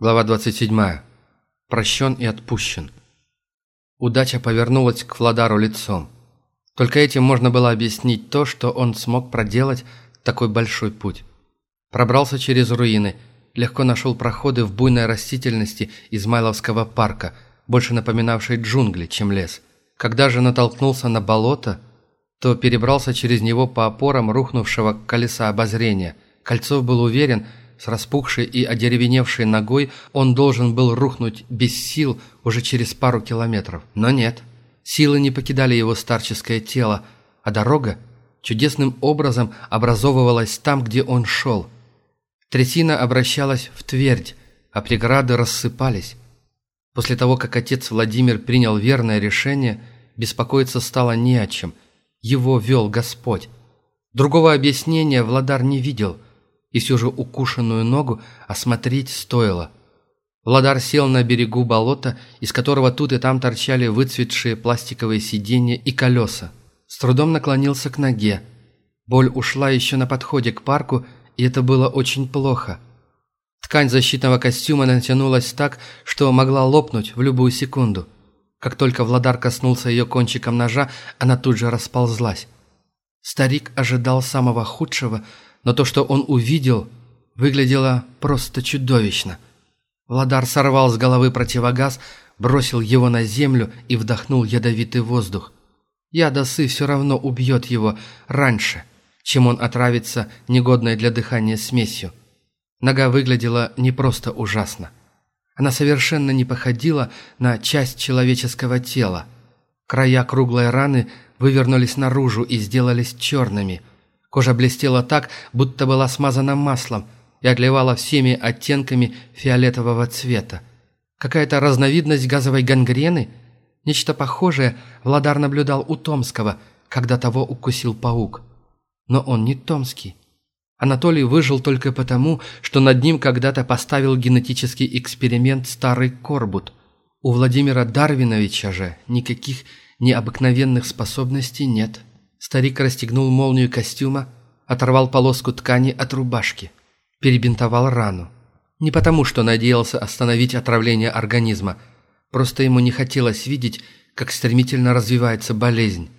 Глава 27. Прощен и отпущен. Удача повернулась к Владару лицом. Только этим можно было объяснить то, что он смог проделать такой большой путь. Пробрался через руины, легко нашел проходы в буйной растительности Измайловского парка, больше напоминавшей джунгли, чем лес. Когда же натолкнулся на болото, то перебрался через него по опорам рухнувшего колеса обозрения. Кольцов был уверен – с распухшей и одеревеневшей ногой он должен был рухнуть без сил уже через пару километров. Но нет. Силы не покидали его старческое тело, а дорога чудесным образом образовывалась там, где он шел. Трясина обращалась в твердь, а преграды рассыпались. После того, как отец Владимир принял верное решение, беспокоиться стало не о чем. Его вел Господь. Другого объяснения Владар не видел – и все же укушенную ногу осмотреть стоило. Владар сел на берегу болота, из которого тут и там торчали выцветшие пластиковые сиденья и колеса. С трудом наклонился к ноге. Боль ушла еще на подходе к парку, и это было очень плохо. Ткань защитного костюма натянулась так, что могла лопнуть в любую секунду. Как только Владар коснулся ее кончиком ножа, она тут же расползлась. Старик ожидал самого худшего – но то, что он увидел, выглядело просто чудовищно. Владар сорвал с головы противогаз, бросил его на землю и вдохнул ядовитый воздух. Яд осы все равно убьет его раньше, чем он отравится негодной для дыхания смесью. Нога выглядела не просто ужасно. Она совершенно не походила на часть человеческого тела. Края круглой раны вывернулись наружу и сделались черными – Кожа блестела так, будто была смазана маслом и отливала всеми оттенками фиолетового цвета. Какая-то разновидность газовой гангрены? Нечто похожее Владар наблюдал у Томского, когда того укусил паук. Но он не Томский. Анатолий выжил только потому, что над ним когда-то поставил генетический эксперимент старый Корбут. У Владимира Дарвиновича же никаких необыкновенных способностей нет. Старик расстегнул молнию костюма, оторвал полоску ткани от рубашки, перебинтовал рану. Не потому, что надеялся остановить отравление организма, просто ему не хотелось видеть, как стремительно развивается болезнь.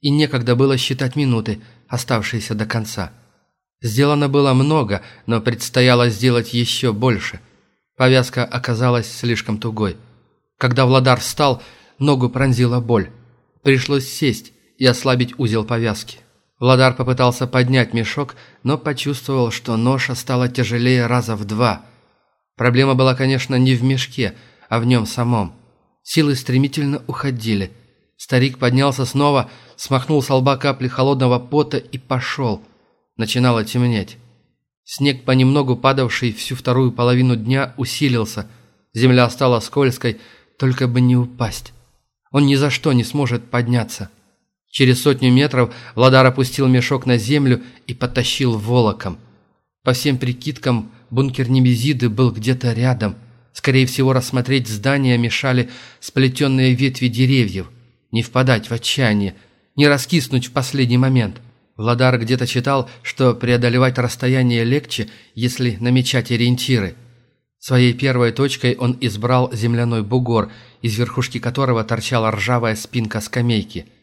И некогда было считать минуты, оставшиеся до конца. Сделано было много, но предстояло сделать еще больше. Повязка оказалась слишком тугой. Когда Владар встал, ногу пронзила боль. Пришлось сесть, и ослабить узел повязки. Владар попытался поднять мешок, но почувствовал, что ноша стала тяжелее раза в два. Проблема была, конечно, не в мешке, а в нем самом. Силы стремительно уходили. Старик поднялся снова, смахнул с лба капли холодного пота и пошел. Начинало темнеть. Снег, понемногу падавший всю вторую половину дня, усилился. Земля стала скользкой, только бы не упасть. Он ни за что не сможет подняться. Через сотню метров Владар опустил мешок на землю и потащил волоком. По всем прикидкам, бункер Немезиды был где-то рядом. Скорее всего, рассмотреть здание мешали сплетенные ветви деревьев. Не впадать в отчаяние, не раскиснуть в последний момент. Владар где-то читал, что преодолевать расстояние легче, если намечать ориентиры. Своей первой точкой он избрал земляной бугор, из верхушки которого торчала ржавая спинка скамейки –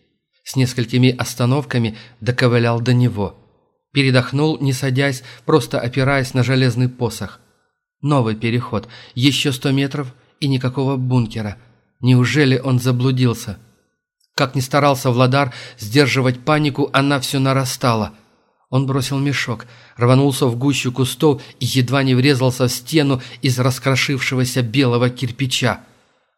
с несколькими остановками доковылял до него. Передохнул, не садясь, просто опираясь на железный посох. Новый переход, еще сто метров и никакого бункера. Неужели он заблудился? Как ни старался Владар сдерживать панику, она все нарастала. Он бросил мешок, рванулся в гущу кустов и едва не врезался в стену из раскрошившегося белого кирпича.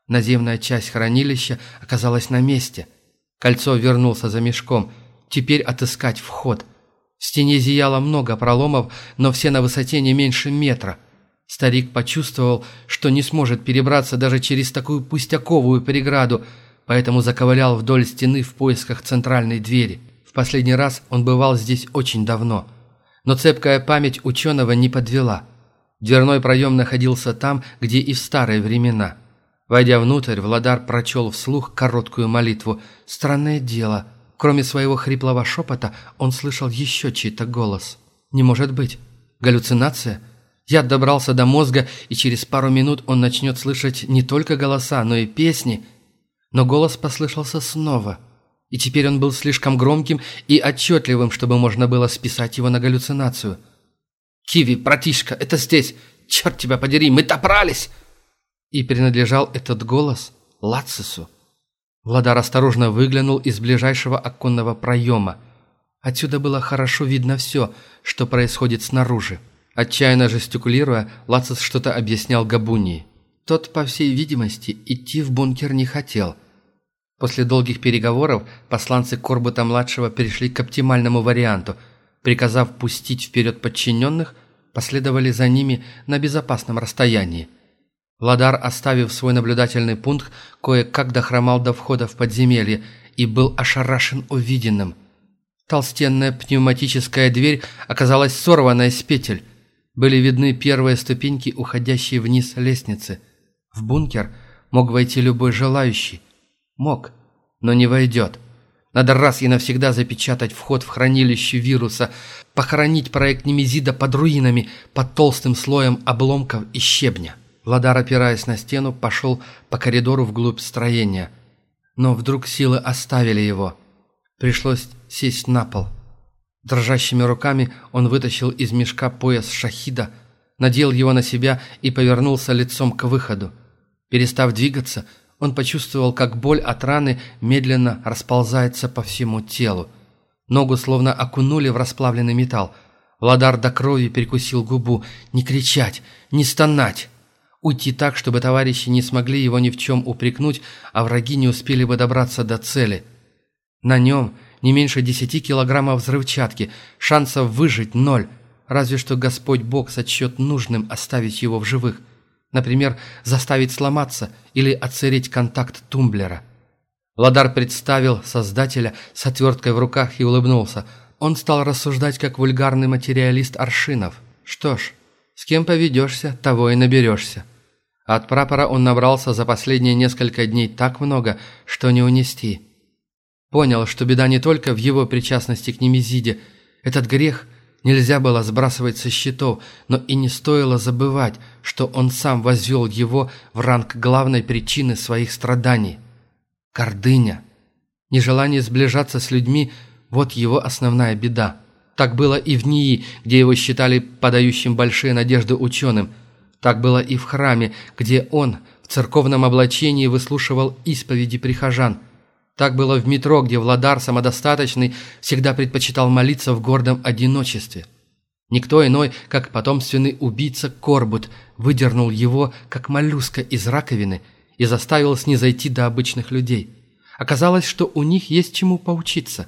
Наземная часть хранилища оказалась на месте – Кольцо вернулся за мешком. Теперь отыскать вход. В стене зияло много проломов, но все на высоте не меньше метра. Старик почувствовал, что не сможет перебраться даже через такую пустяковую преграду, поэтому заковылял вдоль стены в поисках центральной двери. В последний раз он бывал здесь очень давно. Но цепкая память ученого не подвела. Дверной проем находился там, где и в старые времена – Войдя внутрь, Владар прочел вслух короткую молитву. Странное дело. Кроме своего хриплого шепота, он слышал еще чей-то голос. «Не может быть. Галлюцинация?» Яд добрался до мозга, и через пару минут он начнет слышать не только голоса, но и песни. Но голос послышался снова. И теперь он был слишком громким и отчетливым, чтобы можно было списать его на галлюцинацию. «Киви, братишка, это здесь! Черт тебя подери, мы добрались!» И принадлежал этот голос Лацису. Владар осторожно выглянул из ближайшего оконного проема. Отсюда было хорошо видно все, что происходит снаружи. Отчаянно жестикулируя, Лацис что-то объяснял Габунии. Тот, по всей видимости, идти в бункер не хотел. После долгих переговоров посланцы Корбута-младшего перешли к оптимальному варианту. Приказав пустить вперед подчиненных, последовали за ними на безопасном расстоянии. Владар, оставив свой наблюдательный пункт, кое-как дохромал до входа в подземелье и был ошарашен увиденным. Толстенная пневматическая дверь оказалась сорванной с петель – были видны первые ступеньки, уходящие вниз лестницы. В бункер мог войти любой желающий. Мог, но не войдет. Надо раз и навсегда запечатать вход в хранилище вируса, похоронить проект Немезида под руинами, под толстым слоем обломков и щебня. Владар, опираясь на стену, пошел по коридору вглубь строения. Но вдруг силы оставили его. Пришлось сесть на пол. Дрожащими руками он вытащил из мешка пояс шахида, надел его на себя и повернулся лицом к выходу. Перестав двигаться, он почувствовал, как боль от раны медленно расползается по всему телу. Ногу словно окунули в расплавленный металл. Владар до крови перекусил губу. Не кричать, не стонать. Уйти так, чтобы товарищи не смогли его ни в чем упрекнуть, а враги не успели бы добраться до цели. На нем не меньше десяти килограммов взрывчатки, шансов выжить ноль, разве что Господь Бог сочет нужным оставить его в живых. Например, заставить сломаться или отсырить контакт тумблера. Ладар представил Создателя с отверткой в руках и улыбнулся. Он стал рассуждать как вульгарный материалист Аршинов. Что ж, с кем поведешься, того и наберешься. От прапора он набрался за последние несколько дней так много, что не унести. Понял, что беда не только в его причастности к Немезиде. Этот грех нельзя было сбрасывать со счетов, но и не стоило забывать, что он сам возвел его в ранг главной причины своих страданий. Гордыня. Нежелание сближаться с людьми – вот его основная беда. Так было и в НИИ, где его считали подающим большие надежды ученым. Так было и в храме, где он в церковном облачении выслушивал исповеди прихожан – так было в метро, где Владар, самодостаточный, всегда предпочитал молиться в гордом одиночестве. Никто иной, как потомственный убийца Корбут, выдернул его, как моллюска из раковины, и заставил снизойти до обычных людей. Оказалось, что у них есть чему поучиться.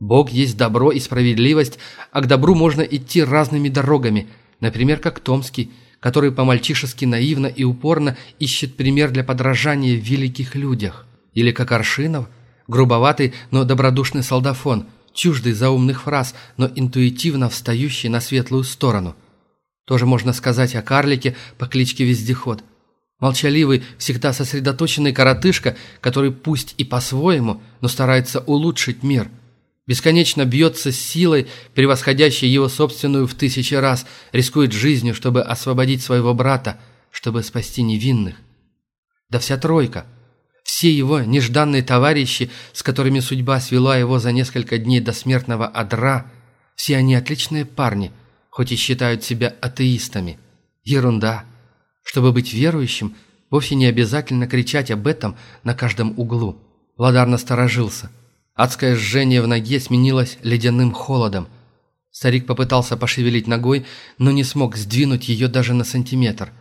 Бог есть добро и справедливость, а к добру можно идти разными дорогами, например, как Томский, который по-мальчишески наивно и упорно ищет пример для подражания в великих людях. Или как Аршинов – грубоватый, но добродушный солдафон, чуждый заумных фраз, но интуитивно встающий на светлую сторону. Тоже можно сказать о карлике по кличке Вездеход. Молчаливый, всегда сосредоточенный коротышка, который пусть и по-своему, но старается улучшить мир. Бесконечно бьется с силой, превосходящей его собственную в тысячи раз, рискует жизнью, чтобы освободить своего брата, чтобы спасти невинных. Да вся тройка – все его нежданные товарищи, с которыми судьба свела его за несколько дней до смертного адра, все они отличные парни, хоть и считают себя атеистами. Ерунда. Чтобы быть верующим, вовсе не обязательно кричать об этом на каждом углу. Ладар насторожился. Адское жжение в ноге сменилось ледяным холодом. Старик попытался пошевелить ногой, но не смог сдвинуть ее даже на сантиметр.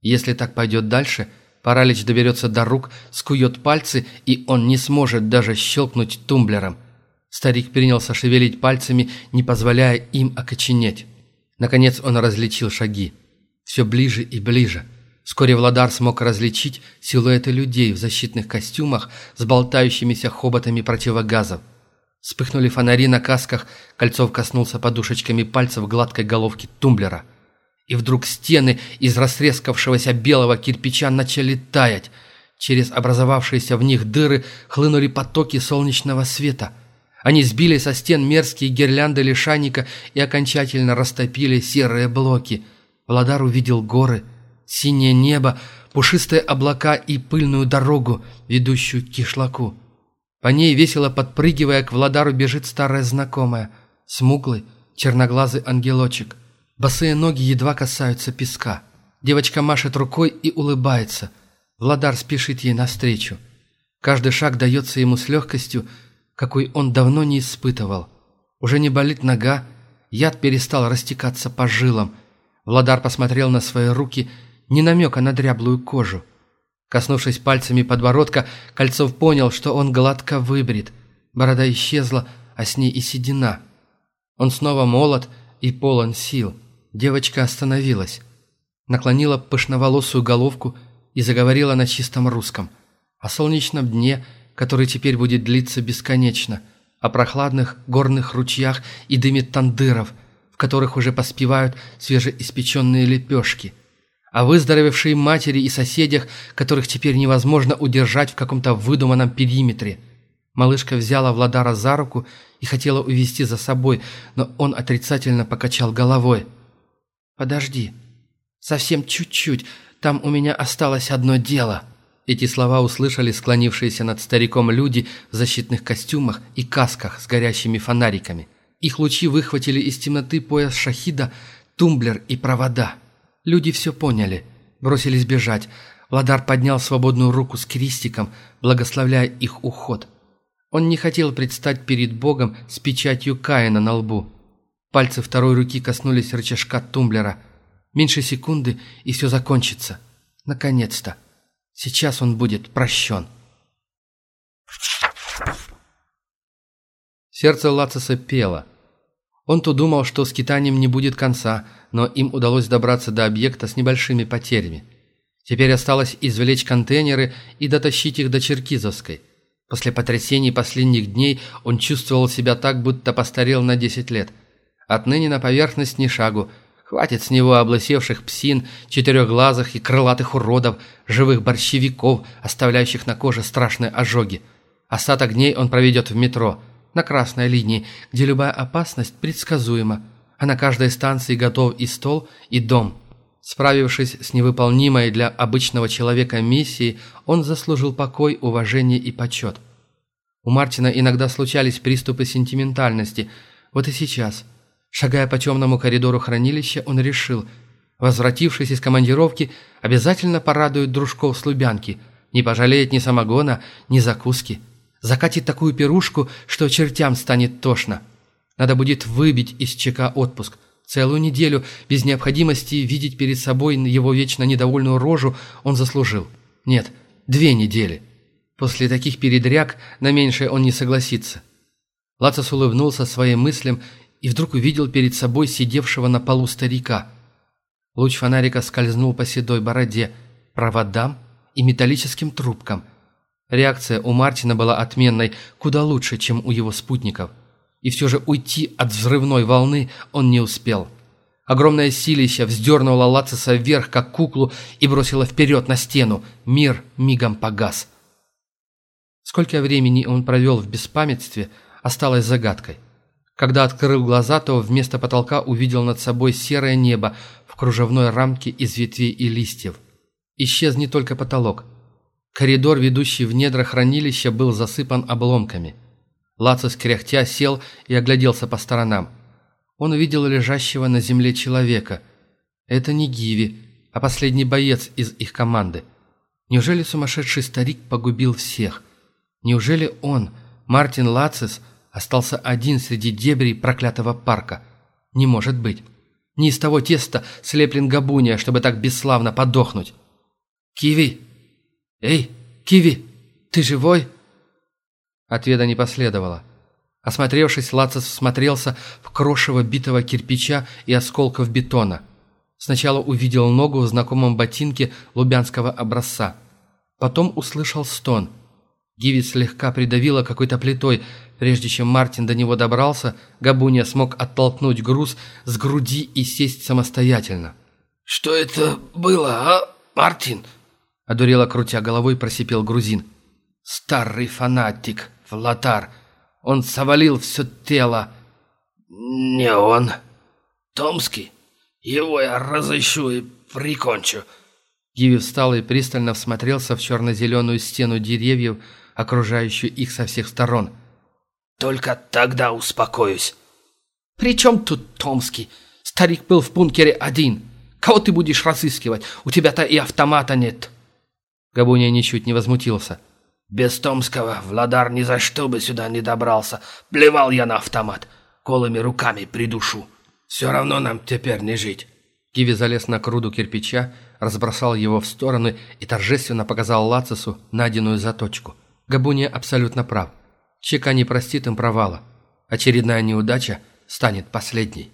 Если так пойдет дальше – Паралич доберется до рук, скует пальцы, и он не сможет даже щелкнуть тумблером. Старик принялся шевелить пальцами, не позволяя им окоченеть. Наконец он различил шаги. Все ближе и ближе. Вскоре Владар смог различить силуэты людей в защитных костюмах с болтающимися хоботами противогазов. Вспыхнули фонари на касках, Кольцов коснулся подушечками пальцев гладкой головки тумблера – и вдруг стены из растрескавшегося белого кирпича начали таять. Через образовавшиеся в них дыры хлынули потоки солнечного света. Они сбили со стен мерзкие гирлянды лишайника и окончательно растопили серые блоки. Владар увидел горы, синее небо, пушистые облака и пыльную дорогу, ведущую к кишлаку. По ней, весело подпрыгивая, к Владару бежит старая знакомая, смуглый, черноглазый ангелочек. Босые ноги едва касаются песка. Девочка машет рукой и улыбается. Владар спешит ей навстречу. Каждый шаг дается ему с легкостью, какой он давно не испытывал. Уже не болит нога, яд перестал растекаться по жилам. Владар посмотрел на свои руки, не намека на дряблую кожу. Коснувшись пальцами подбородка, Кольцов понял, что он гладко выбрит. Борода исчезла, а с ней и седина. Он снова молод и полон сил. Девочка остановилась. Наклонила пышноволосую головку и заговорила на чистом русском. О солнечном дне, который теперь будет длиться бесконечно. О прохладных горных ручьях и дыме тандыров, в которых уже поспевают свежеиспеченные лепешки – о выздоровевшей матери и соседях, которых теперь невозможно удержать в каком-то выдуманном периметре. Малышка взяла Владара за руку и хотела увести за собой, но он отрицательно покачал головой. «Подожди. Совсем чуть-чуть. Там у меня осталось одно дело». Эти слова услышали склонившиеся над стариком люди в защитных костюмах и касках с горящими фонариками. Их лучи выхватили из темноты пояс шахида, тумблер и провода. Люди все поняли, бросились бежать. Владар поднял свободную руку с крестиком, благословляя их уход. Он не хотел предстать перед Богом с печатью Каина на лбу. Пальцы второй руки коснулись рычажка тумблера. Меньше секунды, и все закончится. Наконец-то. Сейчас он будет прощен. Сердце Лациса пело. Он-то думал, что скитанием не будет конца, но им удалось добраться до объекта с небольшими потерями. Теперь осталось извлечь контейнеры и дотащить их до Черкизовской. После потрясений последних дней он чувствовал себя так, будто постарел на 10 лет. Отныне на поверхность ни шагу. Хватит с него облысевших псин, четырехглазых и крылатых уродов, живых борщевиков, оставляющих на коже страшные ожоги. Остаток дней он проведет в метро – на красной линии, где любая опасность предсказуема, а на каждой станции готов и стол, и дом. Справившись с невыполнимой для обычного человека миссией, он заслужил покой, уважение и почет. У Мартина иногда случались приступы сентиментальности, вот и сейчас. Шагая по темному коридору хранилища, он решил, возвратившись из командировки, обязательно порадует дружков с Лубянки, не пожалеет ни самогона, ни закуски – Закатит такую пирушку, что чертям станет тошно. Надо будет выбить из ЧК отпуск. Целую неделю, без необходимости видеть перед собой его вечно недовольную рожу, он заслужил. Нет, две недели. После таких передряг на меньшее он не согласится. Лацис улыбнулся своим мыслям и вдруг увидел перед собой сидевшего на полу старика. Луч фонарика скользнул по седой бороде, проводам и металлическим трубкам – Реакция у Мартина была отменной, куда лучше, чем у его спутников. И все же уйти от взрывной волны он не успел. Огромное силище вздернуло Лациса вверх, как куклу, и бросило вперед на стену. Мир мигом погас. Сколько времени он провел в беспамятстве, осталось загадкой. Когда открыл глаза, то вместо потолка увидел над собой серое небо в кружевной рамке из ветвей и листьев. Исчез не только потолок – Коридор, ведущий в недра хранилища, был засыпан обломками. Лацис кряхтя сел и огляделся по сторонам. Он увидел лежащего на земле человека. Это не Гиви, а последний боец из их команды. Неужели сумасшедший старик погубил всех? Неужели он, Мартин Лацис, остался один среди дебрей проклятого парка? Не может быть. Не из того теста слеплен Габуния, чтобы так бесславно подохнуть. «Киви!» «Эй, Киви, ты живой?» Ответа не последовало. Осмотревшись, Лацис всмотрелся в крошево битого кирпича и осколков бетона. Сначала увидел ногу в знакомом ботинке лубянского образца. Потом услышал стон. Гиви слегка придавило какой-то плитой. Прежде чем Мартин до него добрался, Габуния смог оттолкнуть груз с груди и сесть самостоятельно. «Что это было, а, Мартин?» Одурело крутя головой, просипел грузин. «Старый фанатик, Флотар. Он совалил все тело». «Не он. Томский. Его я разыщу и прикончу». Гиви встал и пристально всмотрелся в черно-зеленую стену деревьев, окружающую их со всех сторон. «Только тогда успокоюсь». «При чем тут Томский? Старик был в бункере один. Кого ты будешь разыскивать? У тебя-то и автомата нет». Габуния ничуть не возмутился. «Без Томского Владар ни за что бы сюда не добрался. Плевал я на автомат. Голыми руками придушу. Все равно нам теперь не жить». Гиви залез на груду кирпича, разбросал его в стороны и торжественно показал Лацису найденную заточку. Габуния абсолютно прав. Чека не простит им провала. Очередная неудача станет последней.